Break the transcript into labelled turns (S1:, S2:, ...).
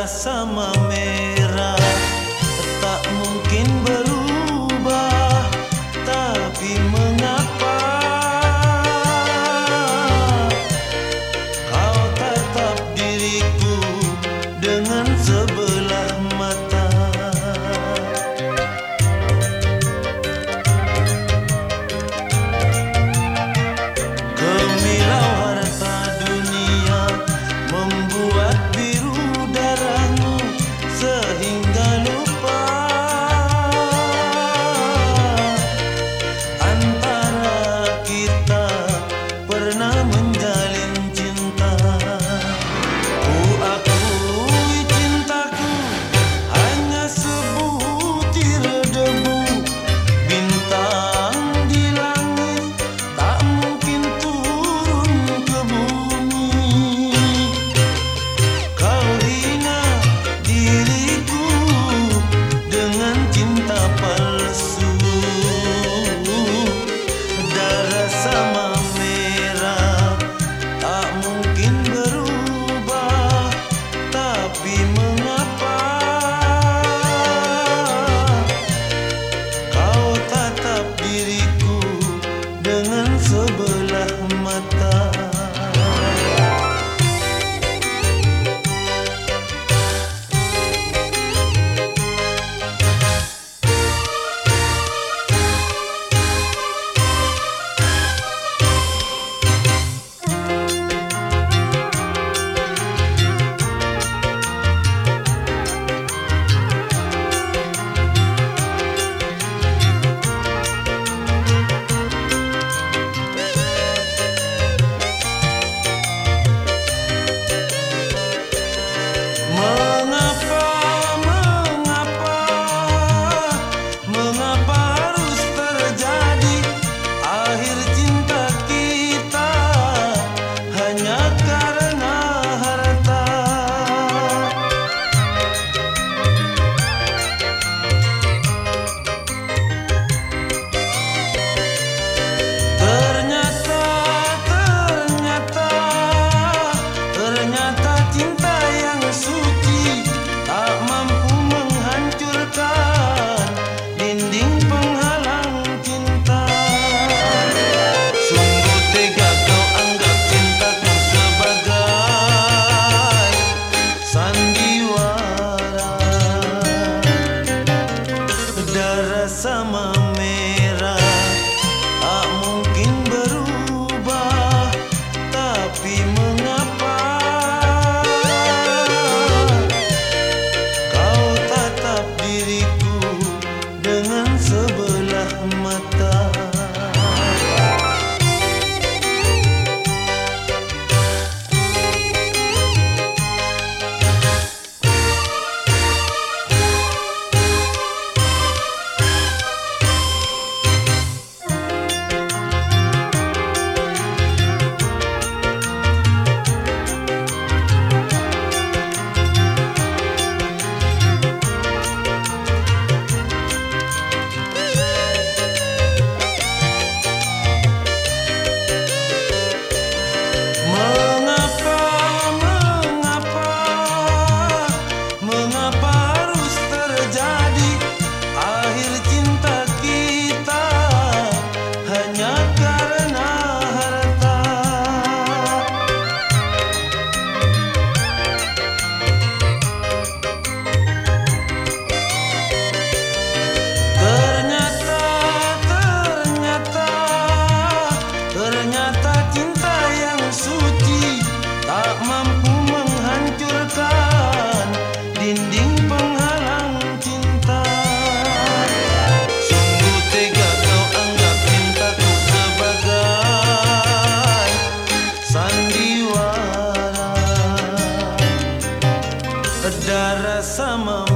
S1: darah agarra-se mão